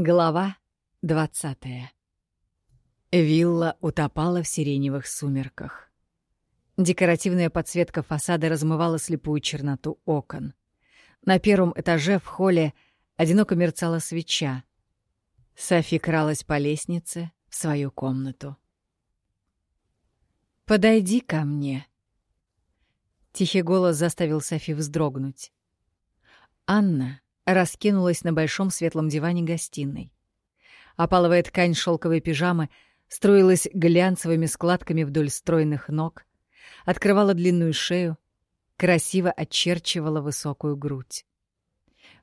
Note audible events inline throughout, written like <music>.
Глава двадцатая. Вилла утопала в сиреневых сумерках. Декоративная подсветка фасада размывала слепую черноту окон. На первом этаже в холле одиноко мерцала свеча. Софи кралась по лестнице в свою комнату. «Подойди ко мне», Тихий голос заставил Софи вздрогнуть. Анна раскинулась на большом светлом диване гостиной. Опаловая ткань шелковой пижамы струилась глянцевыми складками вдоль стройных ног, открывала длинную шею, красиво очерчивала высокую грудь.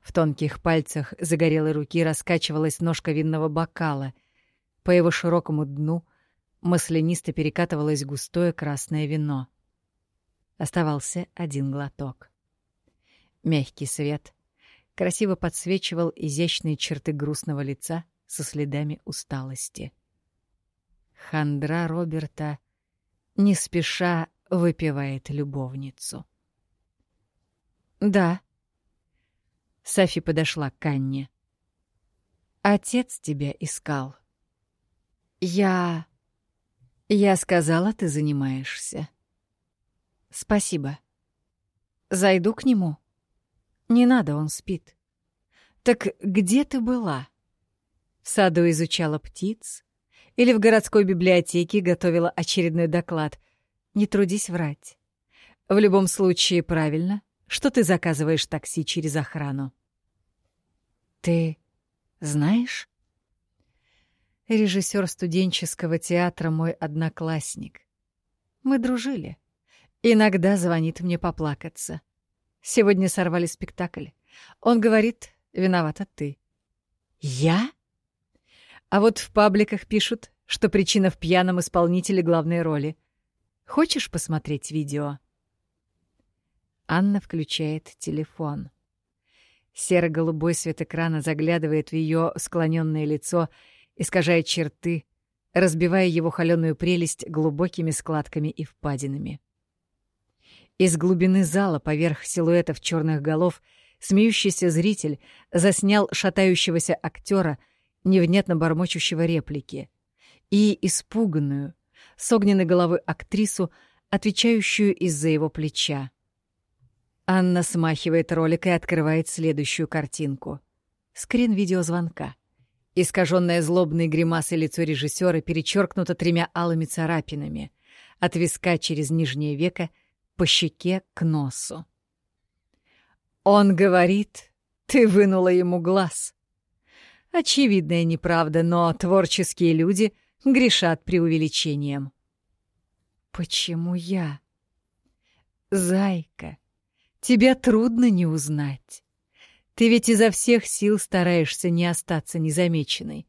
В тонких пальцах загорелой руки раскачивалась ножка винного бокала. По его широкому дну маслянисто перекатывалось густое красное вино. Оставался один глоток. Мягкий свет красиво подсвечивал изящные черты грустного лица со следами усталости. Хандра Роберта не спеша выпивает любовницу. «Да». Софи подошла к Анне. «Отец тебя искал». «Я...» «Я сказала, ты занимаешься». Спасибо. Зайду к нему. Не надо, он спит. Так где ты была? В саду изучала птиц? Или в городской библиотеке готовила очередной доклад? Не трудись врать. В любом случае правильно, что ты заказываешь такси через охрану. Ты знаешь? Режиссер студенческого театра мой одноклассник. Мы дружили. Иногда звонит мне поплакаться. Сегодня сорвали спектакль. Он говорит, виновата ты. Я? А вот в пабликах пишут, что причина в пьяном исполнителе главной роли. Хочешь посмотреть видео? Анна включает телефон. Серо-голубой свет экрана заглядывает в ее склоненное лицо, искажая черты, разбивая его холеную прелесть глубокими складками и впадинами. Из глубины зала поверх силуэтов черных голов смеющийся зритель заснял шатающегося актера, невнятно бормочущего реплики, и испуганную, с огненной головы актрису, отвечающую из-за его плеча. Анна смахивает ролик и открывает следующую картинку. Скрин видеозвонка. Искаженное злобной гримасой лицо режиссера перечеркнуто тремя алыми царапинами. От виска через нижнее веко — по щеке к носу. Он говорит, ты вынула ему глаз. Очевидная неправда, но творческие люди грешат преувеличением. Почему я? Зайка, тебя трудно не узнать. Ты ведь изо всех сил стараешься не остаться незамеченной.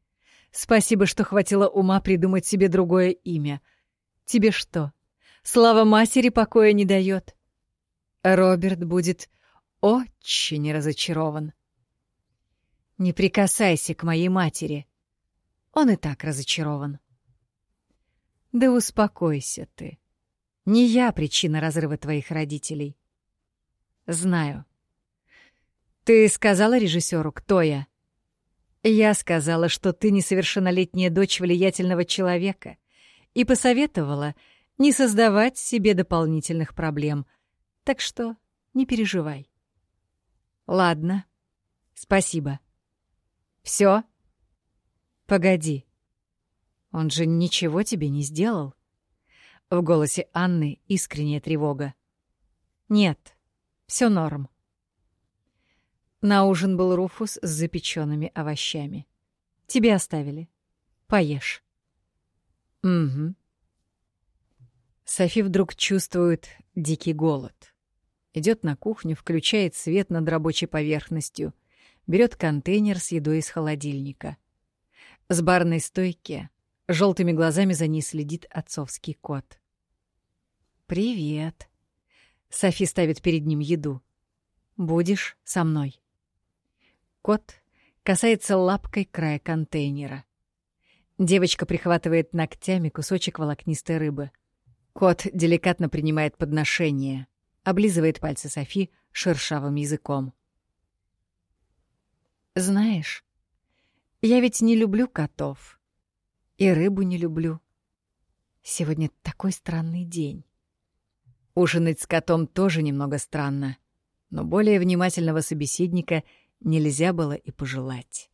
Спасибо, что хватило ума придумать себе другое имя. Тебе что, Слава матери покоя не дает. Роберт будет очень разочарован. Не прикасайся к моей матери. Он и так разочарован. Да успокойся ты. Не я причина разрыва твоих родителей. Знаю. Ты сказала режиссеру, кто я? Я сказала, что ты несовершеннолетняя дочь влиятельного человека, и посоветовала — не создавать себе дополнительных проблем. Так что не переживай. Ладно. Спасибо. Все? Погоди. Он же ничего тебе не сделал? В голосе Анны искренняя тревога. Нет, все норм. На ужин был руфус с запеченными овощами. Тебе оставили. Поешь. Угу. Софи вдруг чувствует дикий голод. Идет на кухню, включает свет над рабочей поверхностью, берет контейнер с едой из холодильника. С барной стойки желтыми глазами за ней следит отцовский кот. «Привет!» Софи ставит перед ним еду. «Будешь со мной?» Кот касается лапкой края контейнера. Девочка прихватывает ногтями кусочек волокнистой рыбы — Кот деликатно принимает подношение, облизывает пальцы Софи шершавым языком. «Знаешь, Я ведь не люблю котов. И рыбу не люблю. Сегодня такой странный день. Ужинать с котом тоже немного странно, но более внимательного собеседника нельзя было и пожелать.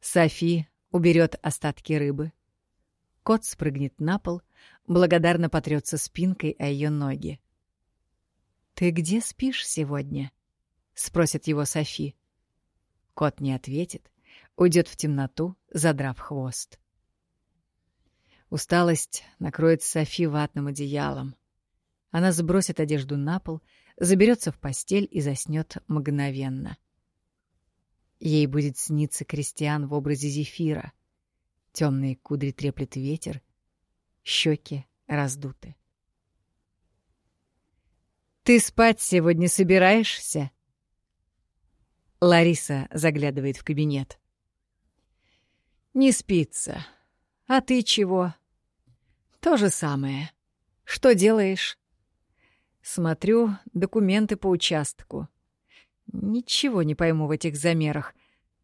Софи уберет остатки рыбы. Кот спрыгнет на пол, благодарно потрется спинкой о ее ноги. «Ты где спишь сегодня?» — спросит его Софи. Кот не ответит, уйдет в темноту, задрав хвост. Усталость накроет Софи ватным одеялом. Она сбросит одежду на пол, заберется в постель и заснет мгновенно. Ей будет сниться крестьян в образе зефира. Темные кудри треплет ветер, щеки раздуты. «Ты спать сегодня собираешься?» Лариса заглядывает в кабинет. «Не спится. А ты чего?» «То же самое. Что делаешь?» «Смотрю документы по участку. Ничего не пойму в этих замерах.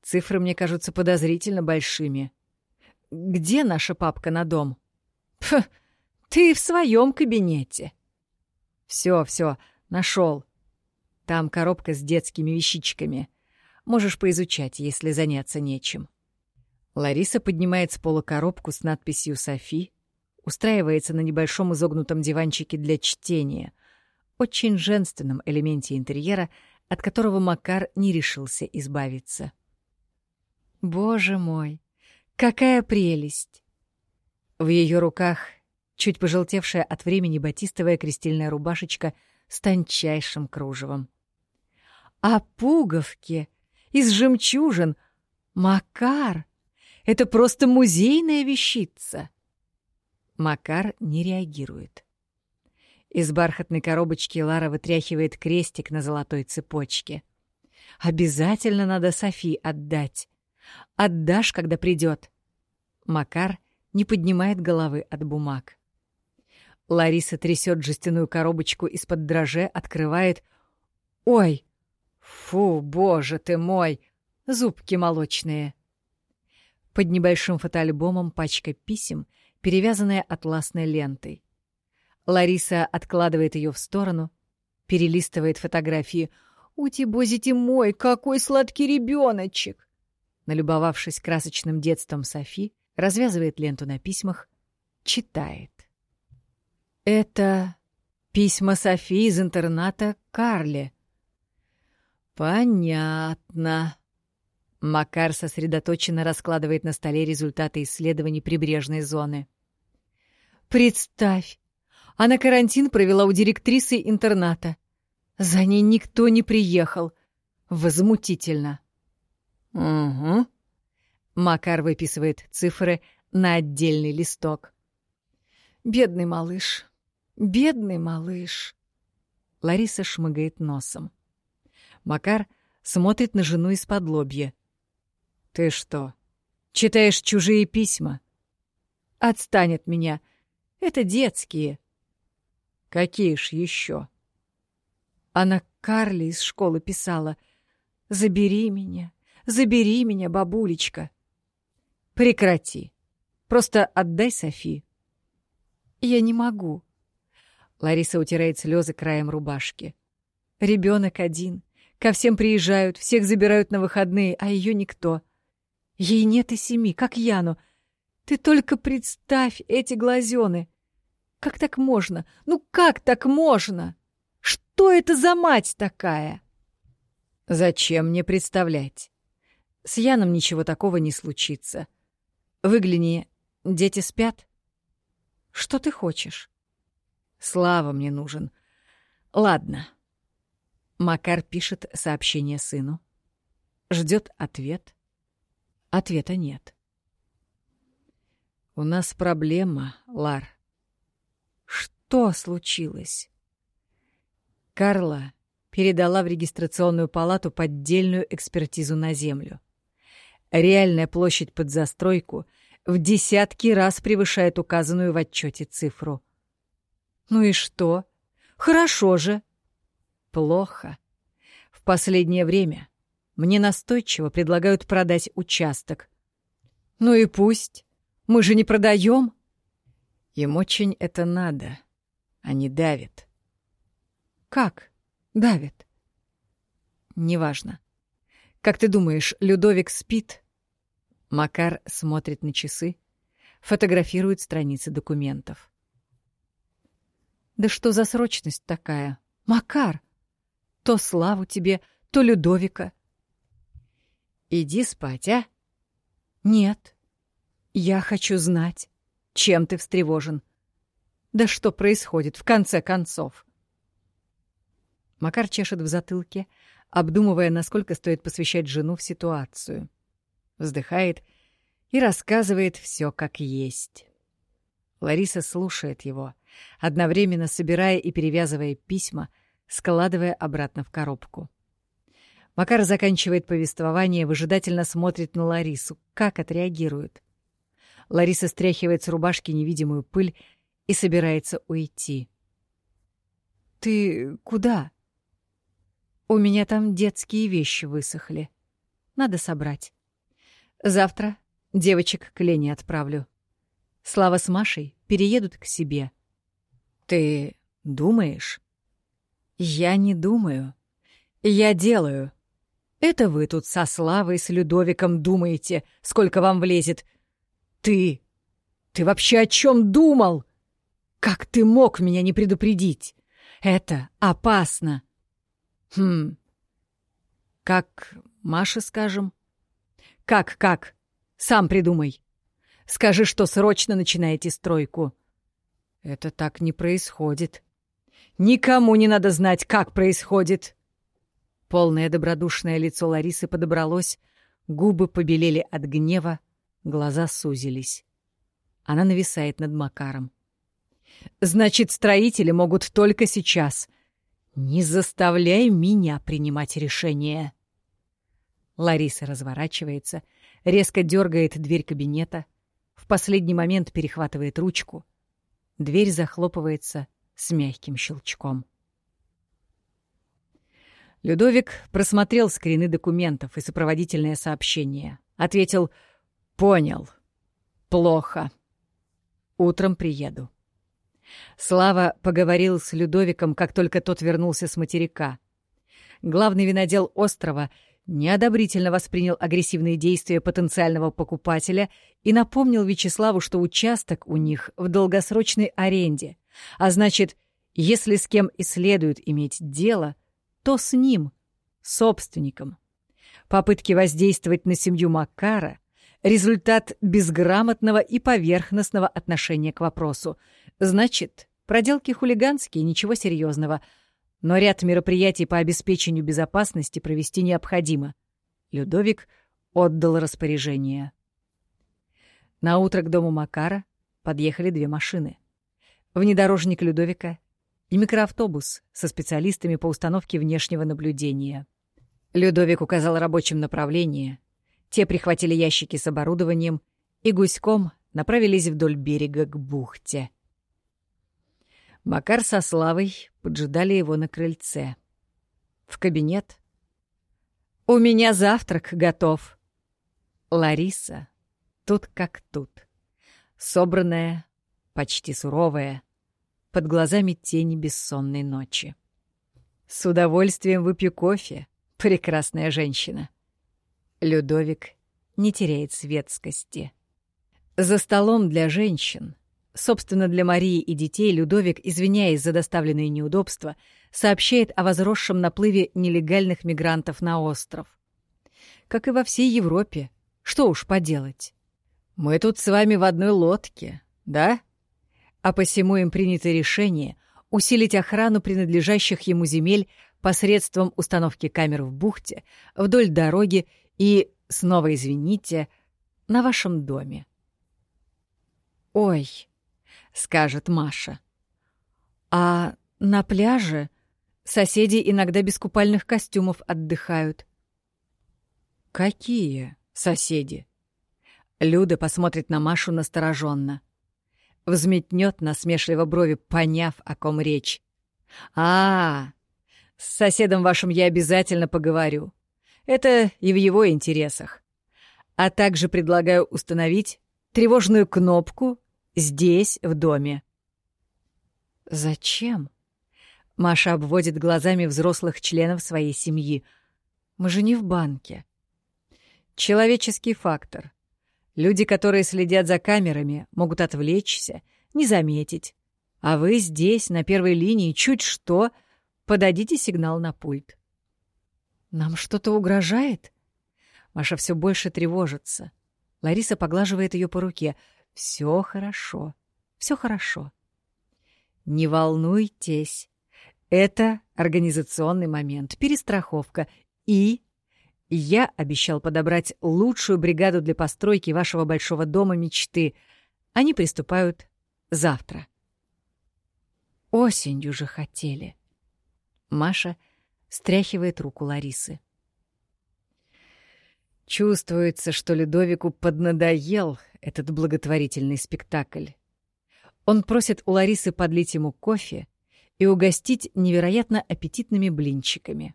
Цифры мне кажутся подозрительно большими. Где наша папка на дом?» «Пф, ты в своем кабинете». «Все, все, нашел. Там коробка с детскими вещичками». Можешь поизучать, если заняться нечем. Лариса поднимает с пола коробку с надписью «Софи», устраивается на небольшом изогнутом диванчике для чтения, очень женственном элементе интерьера, от которого Макар не решился избавиться. Боже мой, какая прелесть! В ее руках чуть пожелтевшая от времени батистовая крестильная рубашечка с тончайшим кружевом. А пуговки из жемчужин. Макар! Это просто музейная вещица. Макар не реагирует. Из бархатной коробочки Лара вытряхивает крестик на золотой цепочке. Обязательно надо Софи отдать. Отдашь, когда придет. Макар не поднимает головы от бумаг. Лариса трясет жестяную коробочку из-под дроже, открывает. «Ой, Фу, боже ты мой! Зубки молочные. Под небольшим фотоальбомом пачка писем, перевязанная атласной лентой. Лариса откладывает ее в сторону, перелистывает фотографии. «Ути-бозите мой, какой сладкий ребеночек!» Налюбовавшись красочным детством Софи, развязывает ленту на письмах, читает. «Это письма Софи из интерната Карли», «Понятно». Макар сосредоточенно раскладывает на столе результаты исследований прибрежной зоны. «Представь, она карантин провела у директрисы интерната. За ней никто не приехал. Возмутительно». «Угу». Макар выписывает цифры на отдельный листок. «Бедный малыш, бедный малыш». Лариса шмыгает носом. Макар смотрит на жену из-под лобья. «Ты что, читаешь чужие письма?» «Отстань от меня. Это детские». «Какие ж еще?» Она Карли из школы писала. «Забери меня, забери меня, бабулечка». «Прекрати. Просто отдай Софи». «Я не могу». Лариса утирает слезы краем рубашки. Ребенок один. Ко всем приезжают, всех забирают на выходные, а ее никто. Ей нет и семи, как Яну. Ты только представь эти глазены. Как так можно? Ну как так можно? Что это за мать такая? Зачем мне представлять? С Яном ничего такого не случится. Выгляни, дети спят. Что ты хочешь? Слава мне нужен. Ладно. Макар пишет сообщение сыну. Ждет ответ. Ответа нет. «У нас проблема, Лар». «Что случилось?» Карла передала в регистрационную палату поддельную экспертизу на землю. Реальная площадь под застройку в десятки раз превышает указанную в отчете цифру. «Ну и что? Хорошо же!» Плохо. В последнее время мне настойчиво предлагают продать участок. Ну и пусть. Мы же не продаем. Им очень это надо. Они давят. Как? Давит? Неважно. Как ты думаешь, Людовик спит? Макар смотрит на часы, фотографирует страницы документов. Да что за срочность такая? Макар! То Славу тебе, то Людовика. Иди спать, а? Нет. Я хочу знать, чем ты встревожен. Да что происходит в конце концов? Макар чешет в затылке, обдумывая, насколько стоит посвящать жену в ситуацию. Вздыхает и рассказывает все как есть. Лариса слушает его, одновременно собирая и перевязывая письма, складывая обратно в коробку. Макар заканчивает повествование, выжидательно смотрит на Ларису, как отреагирует. Лариса стряхивает с рубашки невидимую пыль и собирается уйти. «Ты куда?» У меня там детские вещи высохли. Надо собрать. Завтра девочек к Лене отправлю. Слава с Машей переедут к себе. Ты думаешь? Я не думаю. Я делаю. Это вы тут со Славой, с Людовиком думаете, сколько вам влезет. Ты... Ты вообще о чем думал? Как ты мог меня не предупредить? Это опасно. Хм. Как Маша, скажем? Как-как? Сам придумай. Скажи, что срочно начинаете стройку. Это так не происходит. Никому не надо знать, как происходит. Полное добродушное лицо Ларисы подобралось, губы побелели от гнева, глаза сузились. Она нависает над Макаром. «Значит, строители могут только сейчас, «Не заставляй меня принимать решение!» Лариса разворачивается, резко дергает дверь кабинета, в последний момент перехватывает ручку. Дверь захлопывается с мягким щелчком. Людовик просмотрел скрины документов и сопроводительное сообщение. Ответил «Понял. Плохо. Утром приеду». Слава поговорил с Людовиком, как только тот вернулся с материка. Главный винодел острова неодобрительно воспринял агрессивные действия потенциального покупателя и напомнил Вячеславу, что участок у них в долгосрочной аренде, а значит, если с кем и следует иметь дело, то с ним, собственником. Попытки воздействовать на семью Макара — результат безграмотного и поверхностного отношения к вопросу — Значит, проделки хулиганские, ничего серьезного. Но ряд мероприятий по обеспечению безопасности провести необходимо. Людовик отдал распоряжение. На утро к дому Макара подъехали две машины. Внедорожник Людовика и микроавтобус со специалистами по установке внешнего наблюдения. Людовик указал рабочим направление. Те прихватили ящики с оборудованием и гуськом направились вдоль берега к бухте. Макар со Славой поджидали его на крыльце. В кабинет. «У меня завтрак готов!» Лариса тут как тут. Собранная, почти суровая, под глазами тени бессонной ночи. «С удовольствием выпью кофе, прекрасная женщина!» Людовик не теряет светскости. За столом для женщин Собственно, для Марии и детей Людовик, извиняясь за доставленные неудобства, сообщает о возросшем наплыве нелегальных мигрантов на остров. Как и во всей Европе. Что уж поделать. Мы тут с вами в одной лодке, да? А посему им принято решение усилить охрану принадлежащих ему земель посредством установки камер в бухте, вдоль дороги и, снова извините, на вашем доме. Ой, скажет Маша. А на пляже соседи иногда без купальных костюмов отдыхают. Какие соседи? Люда посмотрит на Машу настороженно. Взметнет насмешливо брови, поняв, о ком речь. А, с соседом вашим я обязательно поговорю. Это и в его интересах. А также предлагаю установить тревожную кнопку здесь, в доме. Зачем? Маша обводит глазами взрослых членов своей семьи. Мы же не в банке. Человеческий фактор. Люди, которые следят за камерами, могут отвлечься, не заметить. А вы здесь, на первой линии, чуть что, подадите сигнал на пульт. Нам что-то угрожает? Маша все больше тревожится. Лариса поглаживает ее по руке. Все хорошо, все хорошо. Не волнуйтесь. Это организационный момент, перестраховка и я обещал подобрать лучшую бригаду для постройки вашего большого дома мечты. Они приступают завтра. Осенью же хотели. Маша стряхивает руку Ларисы. Чувствуется, что Людовику поднадоел этот благотворительный спектакль. Он просит у Ларисы подлить ему кофе и угостить невероятно аппетитными блинчиками.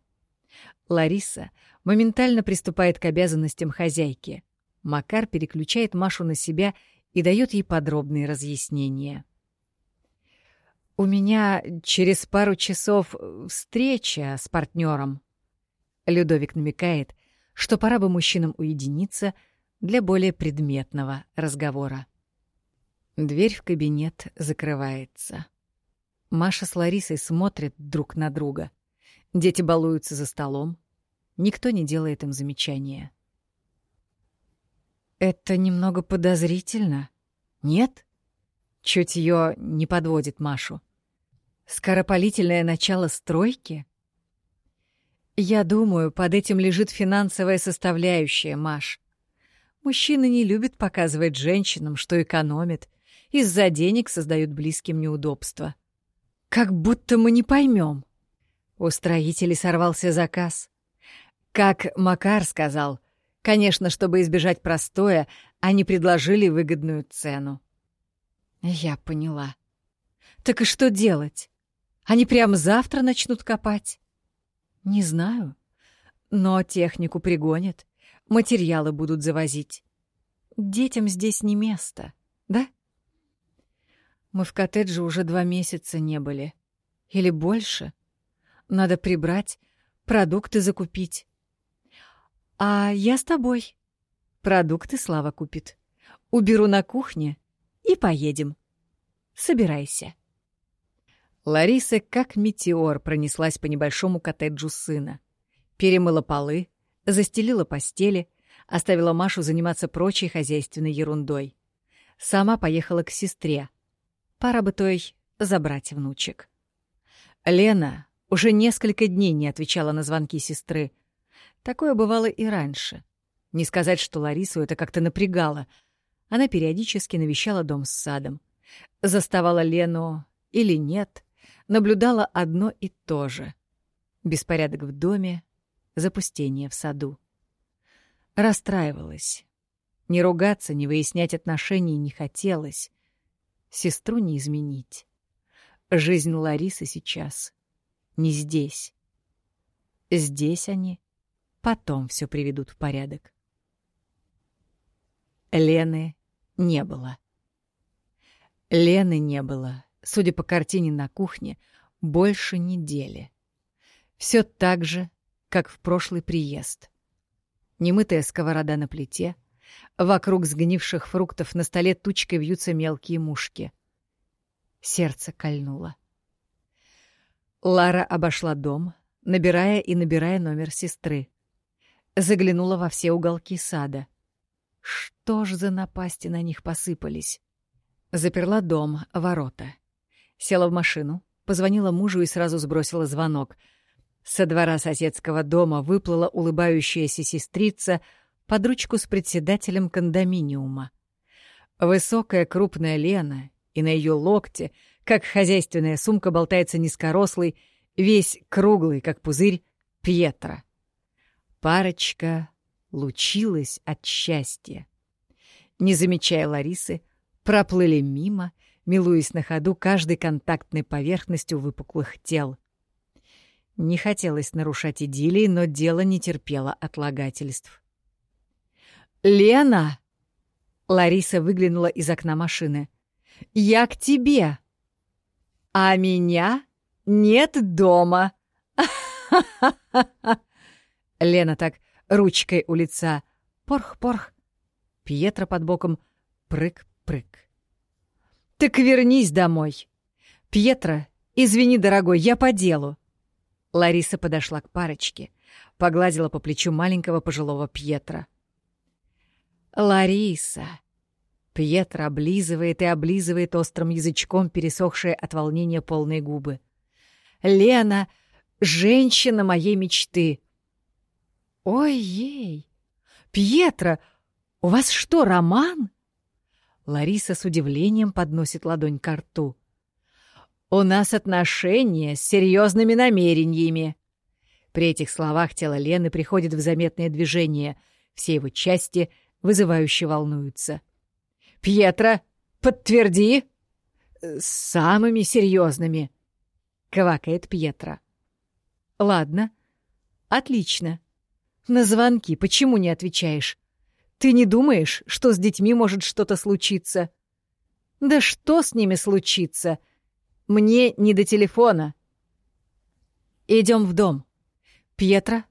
Лариса моментально приступает к обязанностям хозяйки. Макар переключает Машу на себя и дает ей подробные разъяснения. «У меня через пару часов встреча с партнером. Людовик намекает, что пора бы мужчинам уединиться для более предметного разговора. Дверь в кабинет закрывается. Маша с Ларисой смотрят друг на друга. Дети балуются за столом. Никто не делает им замечания. «Это немного подозрительно. Нет?» Чутье не подводит Машу. «Скоропалительное начало стройки?» «Я думаю, под этим лежит финансовая составляющая, Маш. Мужчины не любят показывать женщинам, что экономят, из-за денег создают близким неудобства. Как будто мы не поймем. У строителей сорвался заказ. Как Макар сказал, конечно, чтобы избежать простоя, они предложили выгодную цену. Я поняла. Так и что делать? Они прямо завтра начнут копать? Не знаю. Но технику пригонят, материалы будут завозить. Детям здесь не место, да? Мы в коттедже уже два месяца не были. Или больше. Надо прибрать, продукты закупить. «А я с тобой. Продукты Слава купит. Уберу на кухне и поедем. Собирайся». Лариса как метеор пронеслась по небольшому коттеджу сына. Перемыла полы, застелила постели, оставила Машу заниматься прочей хозяйственной ерундой. Сама поехала к сестре. Пора бы той забрать внучек. Лена уже несколько дней не отвечала на звонки сестры, Такое бывало и раньше. Не сказать, что Ларису это как-то напрягало. Она периодически навещала дом с садом. Заставала Лену или нет, наблюдала одно и то же. Беспорядок в доме, запустение в саду. Расстраивалась. Не ругаться, не выяснять отношений не хотелось. Сестру не изменить. Жизнь Ларисы сейчас не здесь. Здесь они потом все приведут в порядок. Лены не было. Лены не было, судя по картине на кухне, больше недели. Все так же, как в прошлый приезд. Немытая сковорода на плите, вокруг сгнивших фруктов на столе тучкой вьются мелкие мушки. Сердце кольнуло. Лара обошла дом, набирая и набирая номер сестры. Заглянула во все уголки сада. Что ж за напасти на них посыпались? Заперла дом, ворота. Села в машину, позвонила мужу и сразу сбросила звонок. Со двора соседского дома выплыла улыбающаяся сестрица под ручку с председателем кондоминиума. Высокая крупная Лена, и на ее локте, как хозяйственная сумка, болтается низкорослый, весь круглый, как пузырь, Пьетро. Парочка лучилась от счастья. Не замечая Ларисы, проплыли мимо, милуясь на ходу каждой контактной поверхностью выпуклых тел. Не хотелось нарушать идиллии, но дело не терпело отлагательств. «Лена!» Лариса выглянула из окна машины. «Я к тебе!» «А меня нет дома!» <laughs> Лена так ручкой у лица. Порх-порх. Пьетро под боком. Прыг-прыг. «Так вернись домой!» «Пьетро, извини, дорогой, я по делу!» Лариса подошла к парочке, погладила по плечу маленького пожилого Пьетра. «Лариса!» Пьетро облизывает и облизывает острым язычком пересохшие от волнения полные губы. «Лена — женщина моей мечты!» «Ой-ей! Пьетро, у вас что, роман?» Лариса с удивлением подносит ладонь к рту. «У нас отношения с серьезными намерениями». При этих словах тело Лены приходит в заметное движение, все его части вызывающе волнуются. «Пьетро, подтверди!» «С самыми серьезными», — квакает Пьетро. «Ладно, отлично. На звонки почему не отвечаешь? Ты не думаешь, что с детьми может что-то случиться?» «Да что с ними случится?» Мне не до телефона. Идем в дом. Пьетро,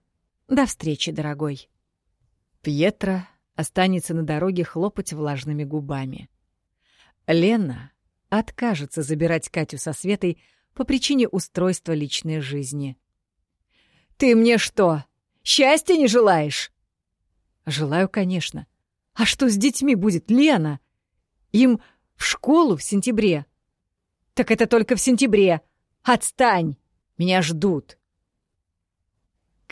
до встречи, дорогой. Пьетро останется на дороге хлопать влажными губами. Лена откажется забирать Катю со Светой по причине устройства личной жизни. «Ты мне что, счастья не желаешь?» «Желаю, конечно. А что с детьми будет, Лена? Им в школу в сентябре. «Так это только в сентябре! Отстань! Меня ждут!»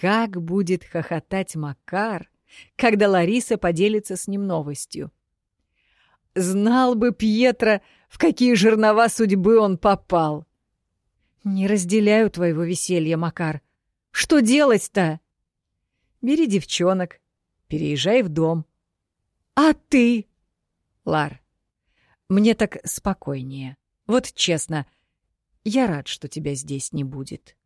Как будет хохотать Макар, когда Лариса поделится с ним новостью? Знал бы Пьетро, в какие жернова судьбы он попал. «Не разделяю твоего веселья, Макар. Что делать-то?» «Бери девчонок, переезжай в дом». «А ты?» «Лар, мне так спокойнее. Вот честно, я рад, что тебя здесь не будет.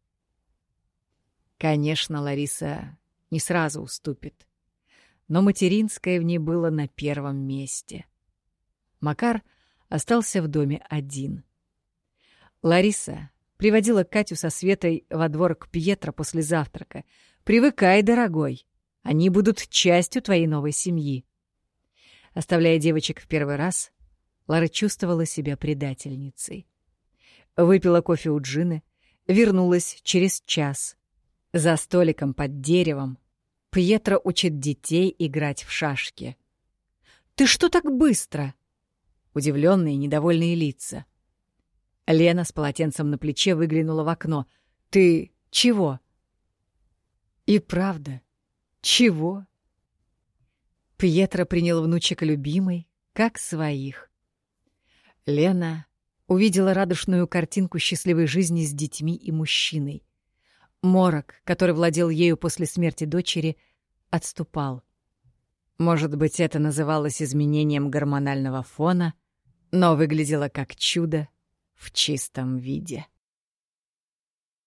Конечно, Лариса не сразу уступит, но материнское в ней было на первом месте. Макар остался в доме один. Лариса приводила Катю со Светой во двор к Пьетро после завтрака. «Привыкай, дорогой, они будут частью твоей новой семьи». Оставляя девочек в первый раз, Лара чувствовала себя предательницей. Выпила кофе у Джины, вернулась через час. За столиком под деревом Пьетро учит детей играть в шашки. «Ты что так быстро?» Удивленные, недовольные лица. Лена с полотенцем на плече выглянула в окно. «Ты чего?» «И правда, чего?» Пьетро принял внучек любимой, как своих. Лена увидела радушную картинку счастливой жизни с детьми и мужчиной. Морок, который владел ею после смерти дочери, отступал. Может быть, это называлось изменением гормонального фона, но выглядело как чудо в чистом виде.